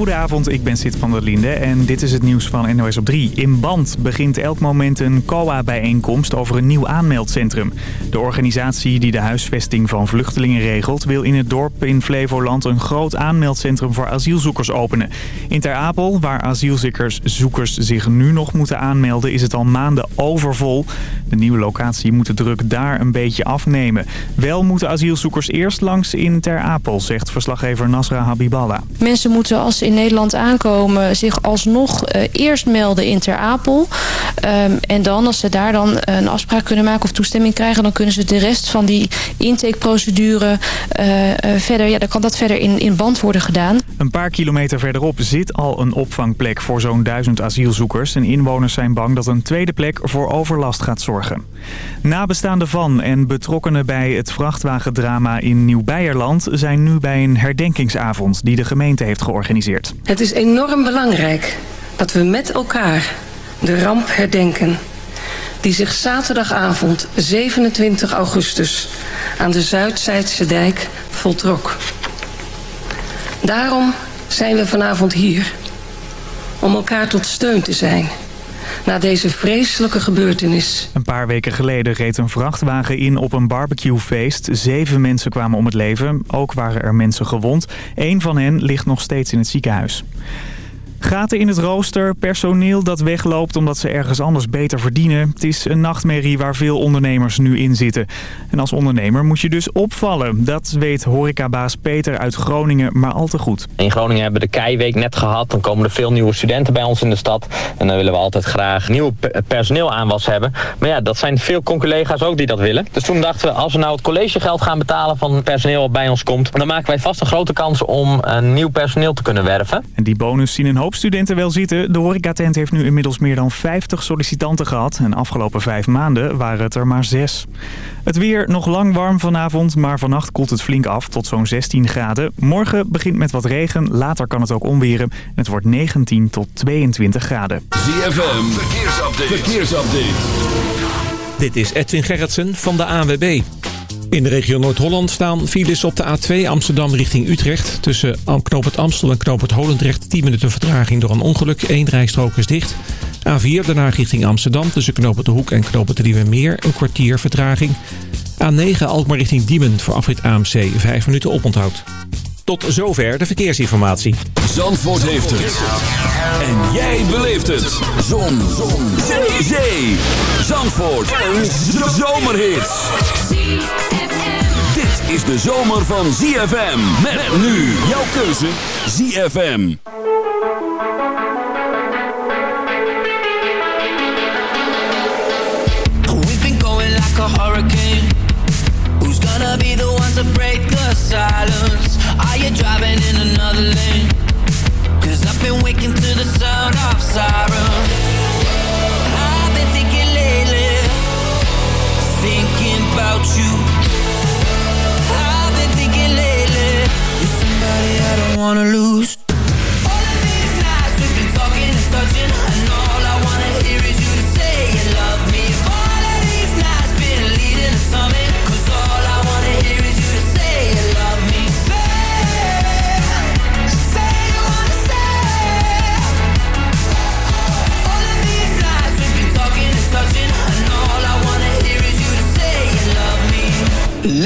Goedenavond, ik ben Sid van der Linde en dit is het nieuws van NOS op 3. In Band begint elk moment een COA-bijeenkomst over een nieuw aanmeldcentrum. De organisatie die de huisvesting van vluchtelingen regelt... wil in het dorp in Flevoland een groot aanmeldcentrum voor asielzoekers openen. In Ter Apel, waar asielzoekers zoekers zich nu nog moeten aanmelden... is het al maanden overvol. De nieuwe locatie moet de druk daar een beetje afnemen. Wel moeten asielzoekers eerst langs in Ter Apel, zegt verslaggever Nasra Habiballah. Mensen moeten als in Nederland aankomen zich alsnog uh, eerst melden in Ter Apel. Um, en dan, als ze daar dan een afspraak kunnen maken of toestemming krijgen... dan kunnen ze de rest van die intakeprocedure uh, verder... ja, dan kan dat verder in, in band worden gedaan. Een paar kilometer verderop zit al een opvangplek voor zo'n duizend asielzoekers. En inwoners zijn bang dat een tweede plek voor overlast gaat zorgen. Nabestaanden van en betrokkenen bij het vrachtwagendrama in Nieuw-Beierland... zijn nu bij een herdenkingsavond die de gemeente heeft georganiseerd. Het is enorm belangrijk dat we met elkaar de ramp herdenken... die zich zaterdagavond 27 augustus aan de Zuidzijdse dijk voltrok. Daarom zijn we vanavond hier. Om elkaar tot steun te zijn na deze vreselijke gebeurtenis. Een paar weken geleden reed een vrachtwagen in op een barbecuefeest. Zeven mensen kwamen om het leven. Ook waren er mensen gewond. Eén van hen ligt nog steeds in het ziekenhuis. Gaten in het rooster, personeel dat wegloopt omdat ze ergens anders beter verdienen. Het is een nachtmerrie waar veel ondernemers nu in zitten. En als ondernemer moet je dus opvallen. Dat weet horecabaas Peter uit Groningen maar al te goed. In Groningen hebben we de Keiweek net gehad. Dan komen er veel nieuwe studenten bij ons in de stad. En dan willen we altijd graag nieuw personeel aanwas hebben. Maar ja, dat zijn veel collega's ook die dat willen. Dus toen dachten we, als we nou het collegegeld gaan betalen van personeel wat bij ons komt... dan maken wij vast een grote kans om een nieuw personeel te kunnen werven. En die bonus zien een hoop studenten wel zitten. De horecatent heeft nu inmiddels meer dan 50 sollicitanten gehad. En afgelopen vijf maanden waren het er maar zes. Het weer nog lang warm vanavond, maar vannacht koelt het flink af tot zo'n 16 graden. Morgen begint met wat regen, later kan het ook onweren. Het wordt 19 tot 22 graden. ZFM, verkeersupdate. verkeersupdate. Dit is Edwin Gerritsen van de ANWB. In de regio Noord-Holland staan files op de A2 Amsterdam richting Utrecht. Tussen Knoop het Amstel en Knoop het Holendrecht 10 minuten vertraging door een ongeluk. Eén rijstrook is dicht. A4 daarna richting Amsterdam tussen Knoop het de Hoek en Knoop het de Meer een kwartier vertraging. A9 Alkmaar richting Diemen voor afrit AMC 5 minuten oponthoud. Tot zover de verkeersinformatie. Zandvoort heeft het. En jij beleeft het. Zon. Zon. Zee. Zee. Zandvoort. Een zomerhit. Dit is de zomer van ZFM. Met nu jouw keuze ZFM. We've been going like a hurricane. Who's gonna be the one to break the silence? Are you driving in another lane? Cause I've been waking to the sound of sirens. I've been thinking lately, thinking about you. I've been thinking lately, you're somebody I don't wanna lose. All of these nights we've been talking and touching, I wanna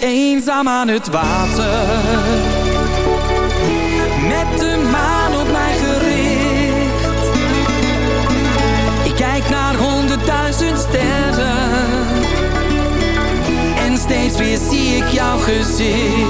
eenzaam aan het water. Met de maan op mij gericht. Ik kijk naar honderdduizend sterren. En steeds weer zie ik jouw gezicht.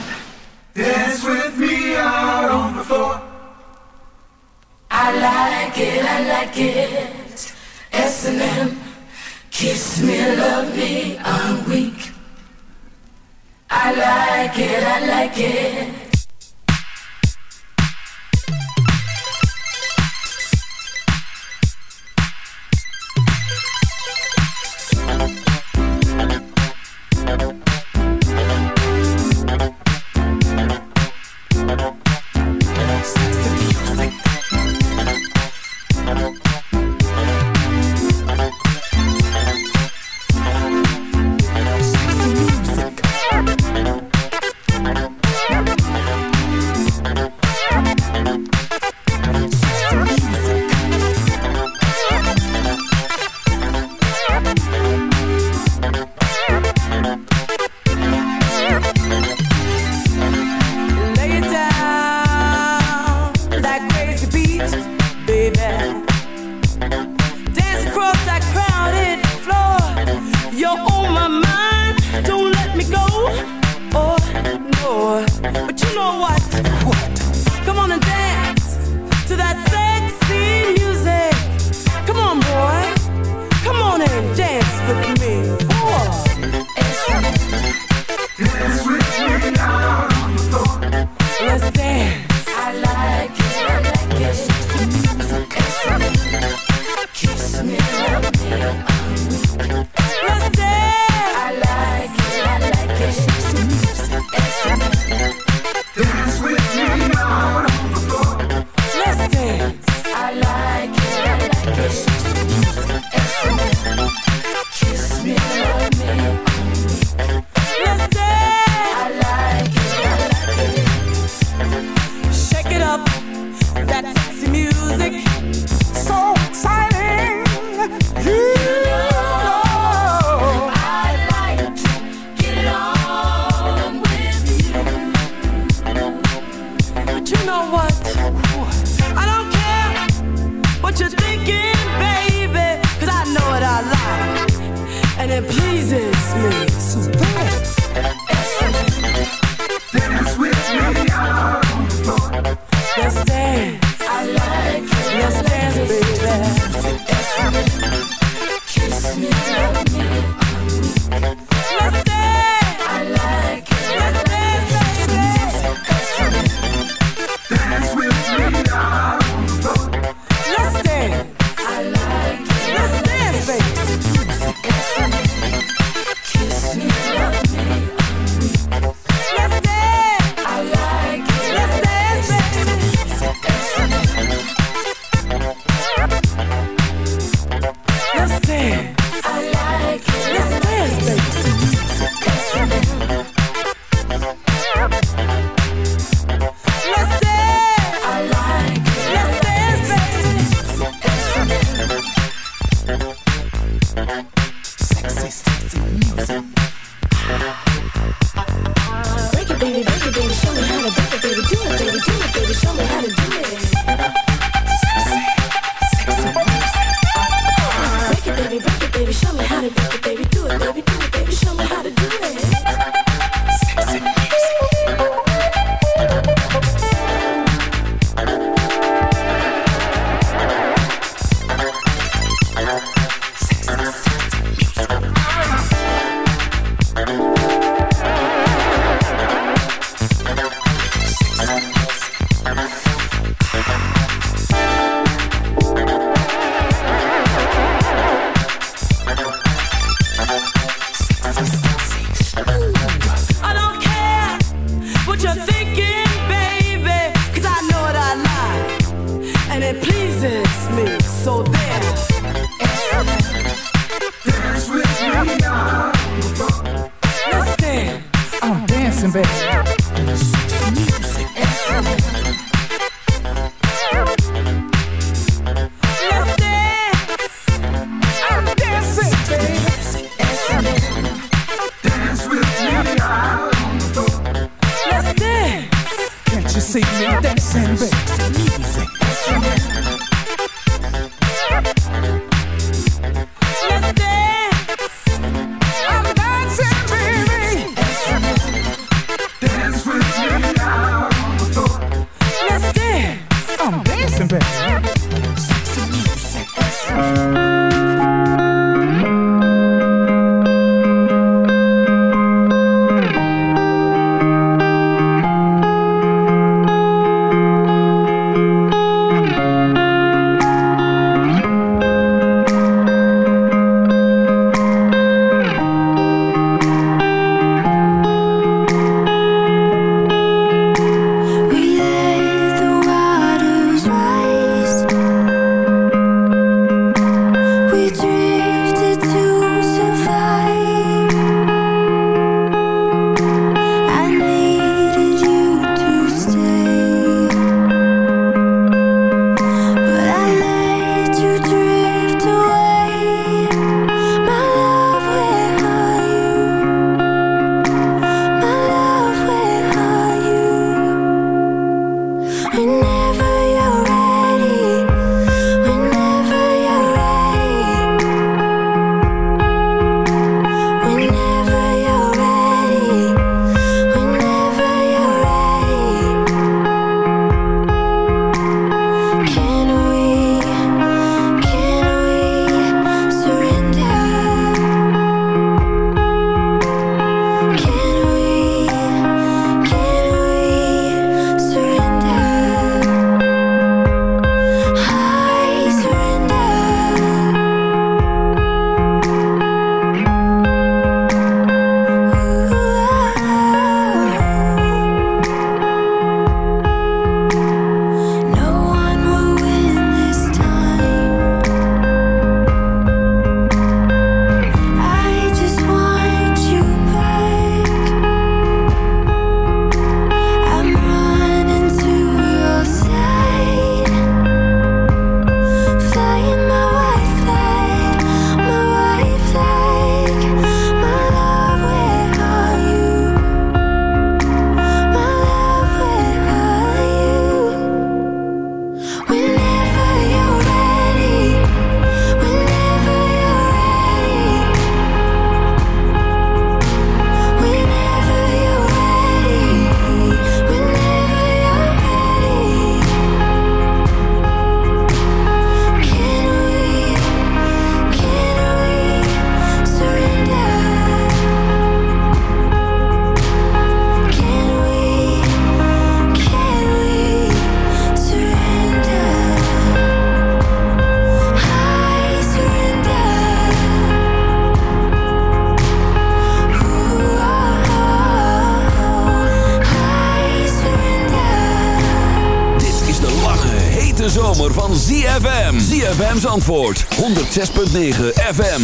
Zandvoort 106.9 FM.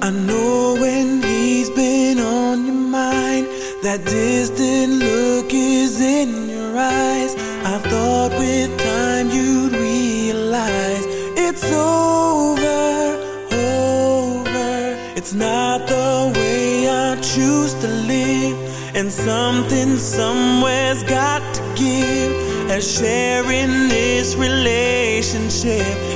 I know when he's been on your mind That distant look And something somewhere's got to give. As sharing this relationship.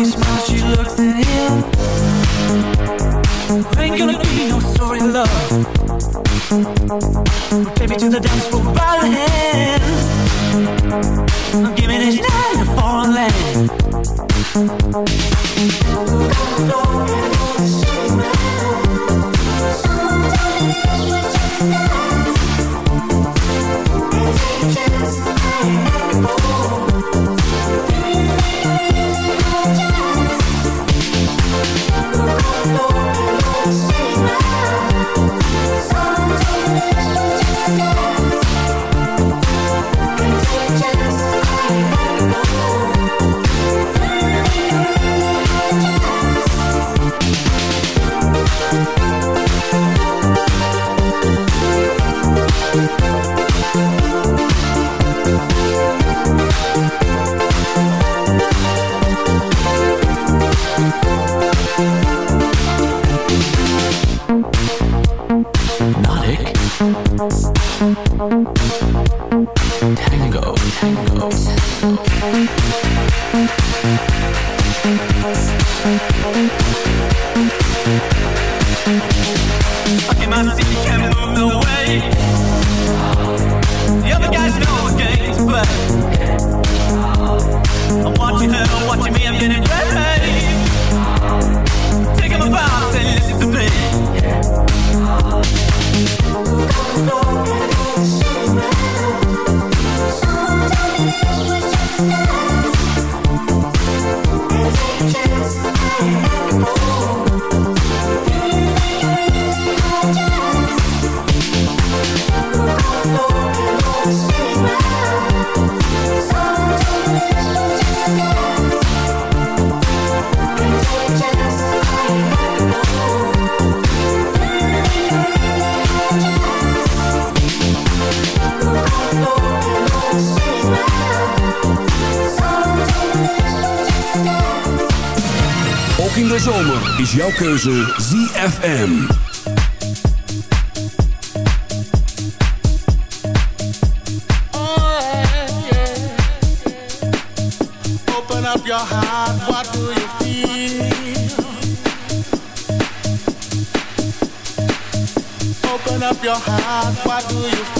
funny smile she looks at him Ain't gonna be no sorry love. Take me to the dance floor by the hand. I'm giving this night a foreign land. Someone tell me this was a dance. And take a chance is jouw keuze ZFM. Open up your heart, what do you feel? Open up your heart, what do you feel?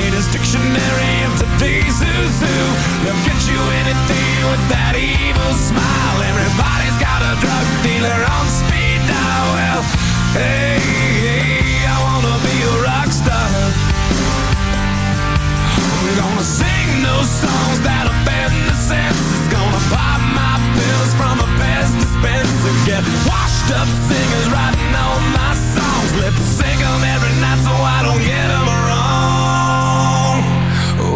latest dictionary of today's who's who. They'll get you anything with that evil smile. Everybody's got a drug dealer on speed dial. Well, hey, hey, I wanna be a rock star. I'm gonna sing those songs that offend the senses. Gonna pop my pills from a Pez dispenser. Get washed up singers writing all my songs. Lip sync 'em every night so I don't get 'em wrong.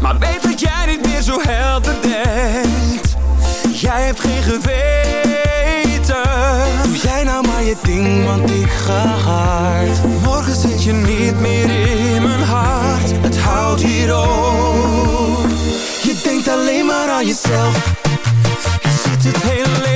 Maar weet dat jij niet meer zo helder denkt. Jij hebt geen geweten. Doe jij nou maar je ding, want ik ga hard. Morgen zit je niet meer in mijn hart. Het houdt hier op. Je denkt alleen maar aan jezelf. Je ziet het hele leven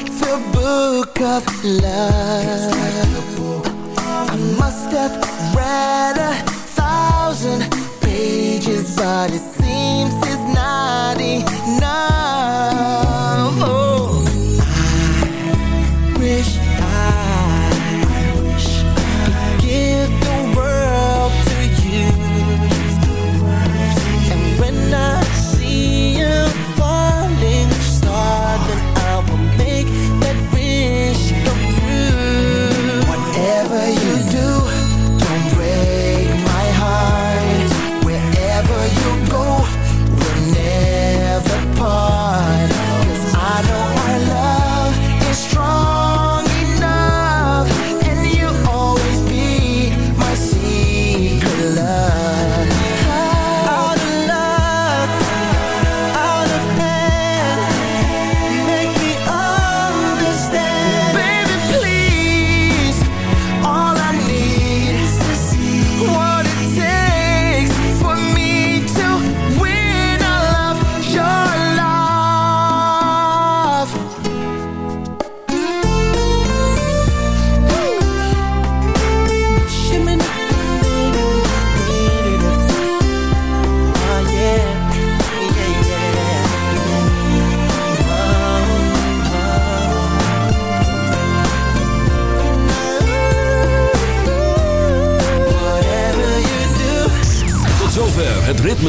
like the book of love. I must have read a thousand pages, but it seems it's not enough.